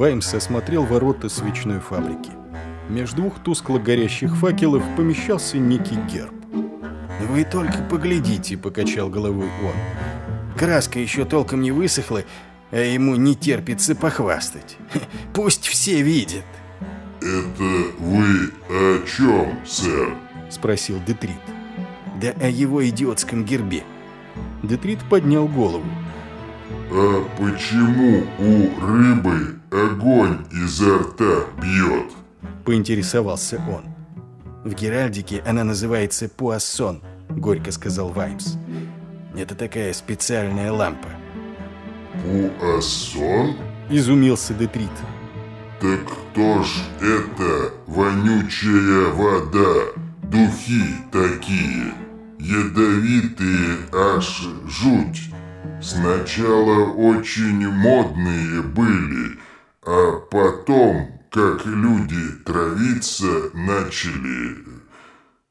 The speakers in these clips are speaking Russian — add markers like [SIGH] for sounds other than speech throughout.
Ваймс осмотрел ворота свечной фабрики. Между двух тускло горящих факелов помещался некий герб. «Вы только поглядите», — покачал головой он. «Краска еще толком не высохла, а ему не терпится похвастать. [LAUGHS] Пусть все видят». «Это вы о чем, сэр?» — спросил Детрит. «Да о его идиотском гербе». Детрит поднял голову. «А почему у рыбы огонь изо рта бьет?» — поинтересовался он. «В Геральдике она называется пуассон», — горько сказал Ваймс. «Это такая специальная лампа». «Пуассон?» — изумился Детрит. «Так кто ж это вонючая вода, духи такие, ядовитые аж жуть? Сначала очень модные были, а потом как люди травиться начали.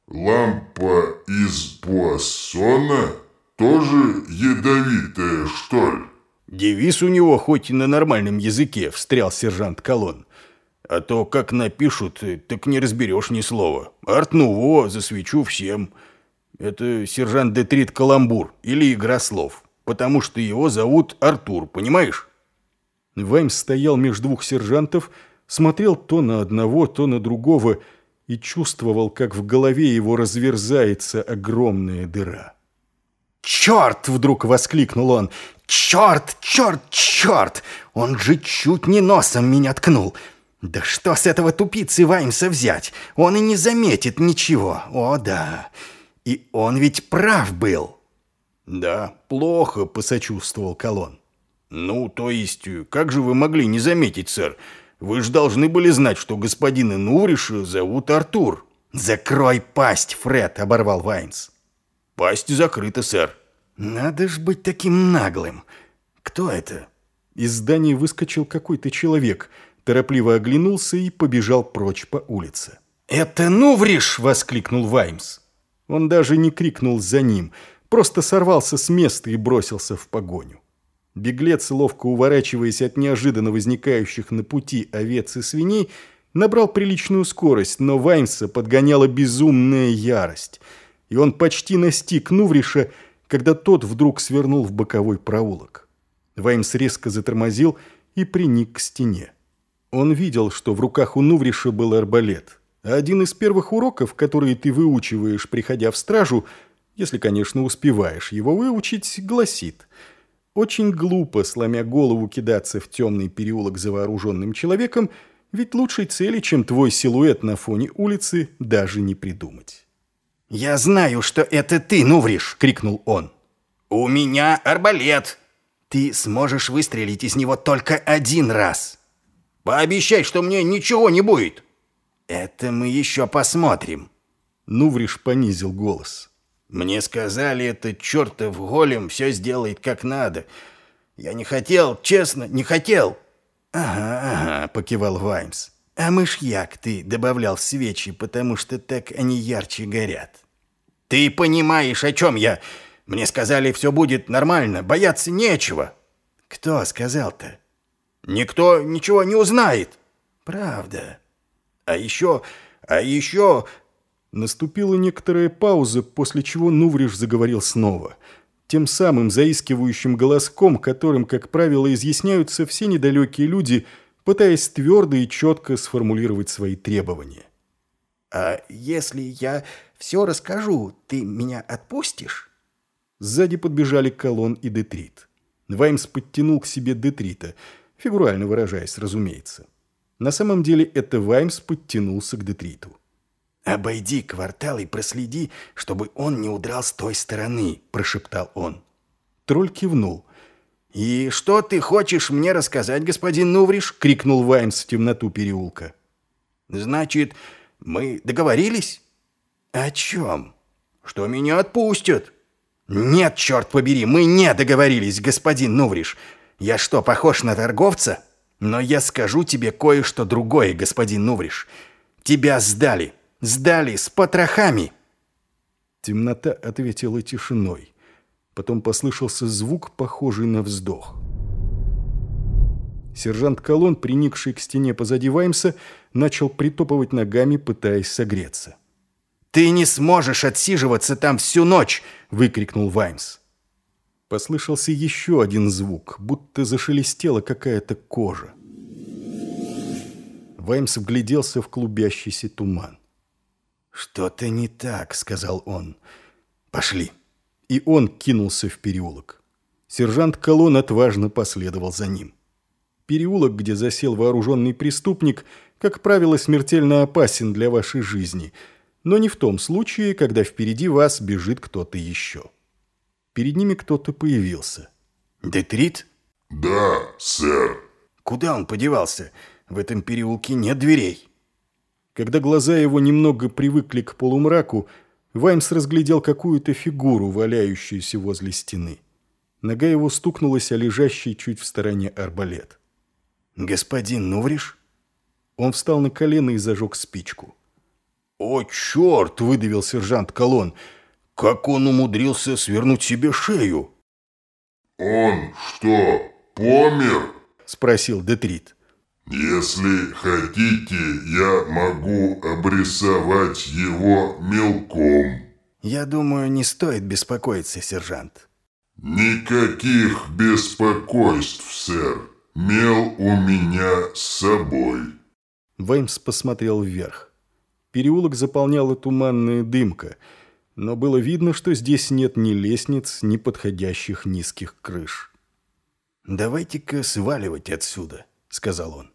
Лампа из Пуассона тоже ядовитая, что ли? Девиз у него хоть и на нормальном языке, встрял сержант Колон. А то, как напишут, так не разберешь ни слова. Арт-нуво, засвечу всем. Это сержант Детрит Каламбур или игра слов. Потому что его зовут Артур, понимаешь? Ваймс стоял между двух сержантов, смотрел то на одного, то на другого и чувствовал, как в голове его разверзается огромная дыра. «Черт!» — вдруг воскликнул он. «Черт, черт, черт! Он же чуть не носом меня ткнул!» «Да что с этого тупицы Ваймса взять? Он и не заметит ничего. О, да. И он ведь прав был». «Да, плохо», — посочувствовал Колон. «Ну, то есть, как же вы могли не заметить, сэр? Вы же должны были знать, что господина Нуриша зовут Артур». «Закрой пасть, Фред!» — оборвал Вайнс. «Пасть закрыта, сэр». «Надо ж быть таким наглым. Кто это?» Из здания выскочил какой-то человек, торопливо оглянулся и побежал прочь по улице. «Это Нувриш!» — воскликнул Ваймс. Он даже не крикнул за ним, просто сорвался с места и бросился в погоню. Беглец, ловко уворачиваясь от неожиданно возникающих на пути овец и свиней, набрал приличную скорость, но Ваймса подгоняла безумная ярость, и он почти настиг Нувриша, когда тот вдруг свернул в боковой проулок. Ваймс резко затормозил и приник к стене. Он видел, что в руках у Нувриша был арбалет. А один из первых уроков, которые ты выучиваешь, приходя в стражу, если, конечно, успеваешь его выучить, гласит – очень глупо, сломя голову, кидаться в темный переулок за вооруженным человеком, ведь лучшей цели, чем твой силуэт на фоне улицы, даже не придумать. «Я знаю, что это ты, Нувриш!» — крикнул он. «У меня арбалет! Ты сможешь выстрелить из него только один раз. Пообещай, что мне ничего не будет!» «Это мы еще посмотрим!» Нувриш понизил голос. Мне сказали, этот чертов голем все сделает как надо. Я не хотел, честно, не хотел. Ага, ага, покивал Ваймс. А мышьяк ты добавлял свечи, потому что так они ярче горят. Ты понимаешь, о чем я? Мне сказали, все будет нормально, бояться нечего. Кто сказал-то? Никто ничего не узнает. Правда. А еще, а еще Наступила некоторая пауза, после чего Нувриш заговорил снова. Тем самым заискивающим голоском, которым, как правило, изъясняются все недалекие люди, пытаясь твердо и четко сформулировать свои требования. «А если я все расскажу, ты меня отпустишь?» Сзади подбежали Колон и Детрит. Ваймс подтянул к себе Детрита, фигурально выражаясь, разумеется. На самом деле это Ваймс подтянулся к Детриту. «Обойди квартал и проследи, чтобы он не удрал с той стороны», – прошептал он. Тролль кивнул. «И что ты хочешь мне рассказать, господин Нувриш?» – крикнул Ваймс в темноту переулка. «Значит, мы договорились?» «О чем?» «Что меня отпустят?» «Нет, черт побери, мы не договорились, господин Нувриш. Я что, похож на торговца? Но я скажу тебе кое-что другое, господин Нувриш. Тебя сдали». Сдали с потрохами!» Темнота ответила тишиной. Потом послышался звук, похожий на вздох. Сержант Колон, приникший к стене позади Ваймса, начал притопывать ногами, пытаясь согреться. «Ты не сможешь отсиживаться там всю ночь!» — выкрикнул Ваймс. Послышался еще один звук, будто зашелестела какая-то кожа. Ваймс вгляделся в клубящийся туман. «Что-то не так», — сказал он. «Пошли». И он кинулся в переулок. Сержант Колон отважно последовал за ним. Переулок, где засел вооруженный преступник, как правило, смертельно опасен для вашей жизни, но не в том случае, когда впереди вас бежит кто-то еще. Перед ними кто-то появился. «Детрит?» «Да, сэр». «Куда он подевался? В этом переулке нет дверей». Когда глаза его немного привыкли к полумраку, Ваймс разглядел какую-то фигуру, валяющуюся возле стены. Нога его стукнулась о лежащий чуть в стороне арбалет. «Господин Нувриш?» Он встал на колено и зажег спичку. «О, черт!» — выдавил сержант Колон. «Как он умудрился свернуть себе шею?» «Он что, помер?» — спросил Детрит. «Если хотите, я могу обрисовать его мелком». «Я думаю, не стоит беспокоиться, сержант». «Никаких беспокойств, сэр. Мел у меня с собой». Веймс посмотрел вверх. Переулок заполняла туманная дымка, но было видно, что здесь нет ни лестниц, ни подходящих низких крыш. «Давайте-ка сваливать отсюда», — сказал он.